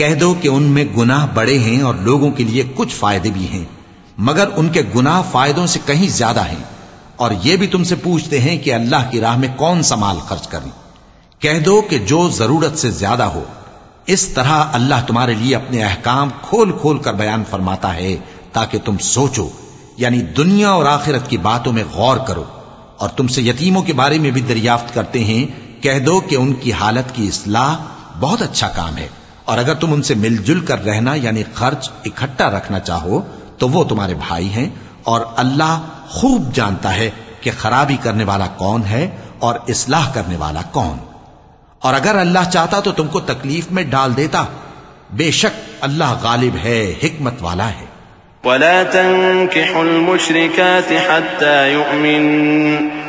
कह दो कि उनमें गुनाह बड़े हैं और लोगों के लिए कुछ फ़ायदे भी हैं, मगर उनके गुनाह फायदों से कहीं ज़्यादा हैं। और यह भी तुमसे पूछते हैं कि अल्लाह की राह में कौन सा माल खर्च करें कह दो कि जो ज़रूरत से ज़्यादा हो, इस तरह अल्लाह तुम्हारे लिए अपने अहकाम खोल खोल कर बयान फरमाता है, ताकि तुम सोचो, यानी दुनिया और आखिरत की बातों में गौर करो। और तुमसे यतीमों के बारे में भी दरियाफ्त करते हैं, कह दो कि उनकी हालत की इसलाह बहुत अच्छा काम है। और अगर तुम उनसे मिलजुल कर रहना, यानी खर्च इकट्ठा रखना चाहो तो वो तुम्हारे भाई हैं, और अल्लाह खूब जानता है कि खराबी करने वाला कौन है और इसलाह करने वाला कौन। और अगर अल्लाह चाहता तो तुमको तकलीफ़ में डाल देता। बेशक अल्लाह गालिब है, हिकमत वाला है।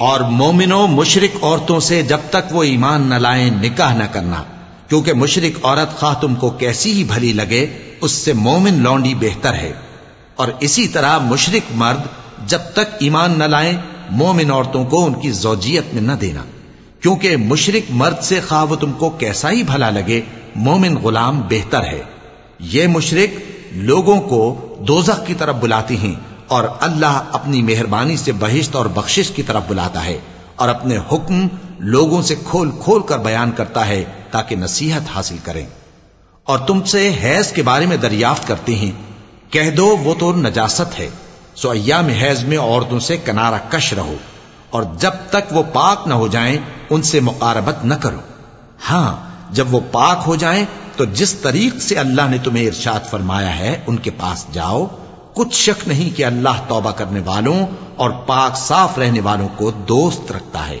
और मोमिनो, मुशरक औरतों से जब तक वो ईमान न लाए, निकाह न करना। क्योंकि मुशरक औरत खा तुमको कैसी ही भली लगे, उससे मोमिन लौंडी बेहतर है। और इसी तरह मुशरक मर्द जब तक ईमान न लाए, मोमिन औरतों को उनकी जोजियत में न देना। क्योंकि मुशरक मर्द से खाव तुमको कैसा ही भला लगे, मोमिन गुलाम बेहतर है। ये मुशरक लोगों को दोजख की तरफ़ बुलाती हैं और अल्लाह अपनी मेहरबानी से बहिश्त और बख्शिश की तरफ़ बुलाता है और अपने हुक्म लोगों से खोल खोल कर बयान करता है ताकि नसीहत हासिल करें। और तुमसे हैज़ के बारे में दरियाफ्त करती हैं। कह दो, वो तो नजासत है। सो अयाम हैज़ में औरतों से कनारा कश रहो और जब तक वो पाक न हो जाएँ उनसे मुकारबत न करो। हाँ, जब वो पाक हो जाएँ तो जिस तरीक से अल्लाह ने तुम्हें इर्शाद फरमाया है, उनके पास जाओ। कुछ शक नहीं कि अल्लाह तौबा करने वालों और पाक साफ़ रहने वालों को दोस्त रखता है।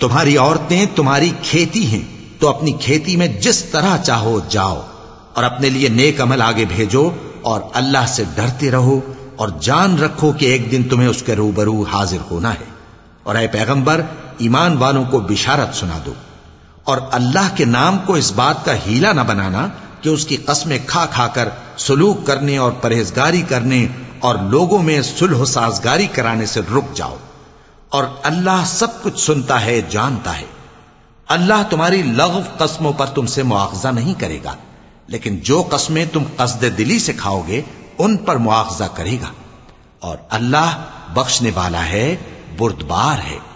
तुम्हारी औरतें तुम्हारी खेती हैं तो अपनी खेती में जिस तरह चाहो जाओ और अपने लिए नेक अमल आगे भेजो और अल्लाह से डरते रहो और जान रखो कि एक दिन तुम्हें उसके रूबरू हाजिर होना है और अय पैगंबर ईमान वालों को बिशारत सुना दो और अल्लाह के नाम को इस बात का हीला न बनाना कि उसकी कस्में खा खाकर सुलूक करने और परहेजगारी करने और लोगों में सुलह साजगारी कराने से रुक जाओ। और अल्लाह सब कुछ सुनता है, जानता है। अल्लाह तुम्हारी लघु कस्मों पर तुमसे मुआवजा नहीं करेगा, लेकिन जो कस्में तुम कसद दिली से खाओगे, उन पर मुआवजा करेगा। और अल्लाह बख्शने वाला है, बुरदबार है।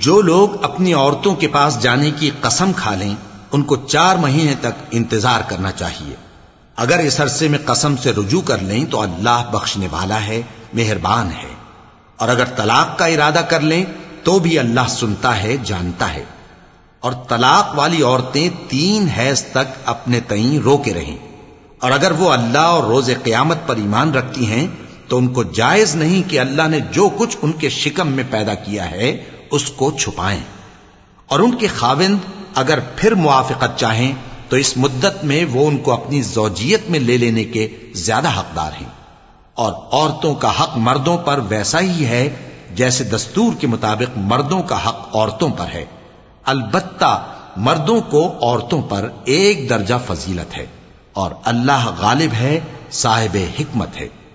जो लोग अपनी औरतों के पास जाने की कसम खा लें, उनको चार महीने तक इंतज़ार करना चाहिए। अगर इस अरसे में कसम से रुजू कर लें तो अल्लाह बख्शने वाला है, मेहरबान है। और अगर तलाक का इरादा कर लें तो भी अल्लाह सुनता है, जानता है। और तलाक वाली औरतें तीन हैज़ तक अपने तई रोके रहें। और अगर वो अल्लाह और रोज़े क्यामत पर ईमान रखती हैं तो उनको जायज़ नहीं कि अल्लाह ने जो कुछ उनके शिकम में पैदा किया है उसको छुपाएँ। और उनके खाविंद अगर फिर मुआफ़त चाहें तो इस मुद्दत में वो उनको अपनी जौजियत में ले लेने के ज़्यादा हकदार हैं। और औरतों का हक मर्दों पर वैसा ही है, जैसे दस्तूर के मुताबिक मर्दों का हक औरतों पर है। अलबत्ता मर्दों को औरतों पर एक दर्जा फजीलत है, और अल्लाह गालिब है साहिब हिकमत है।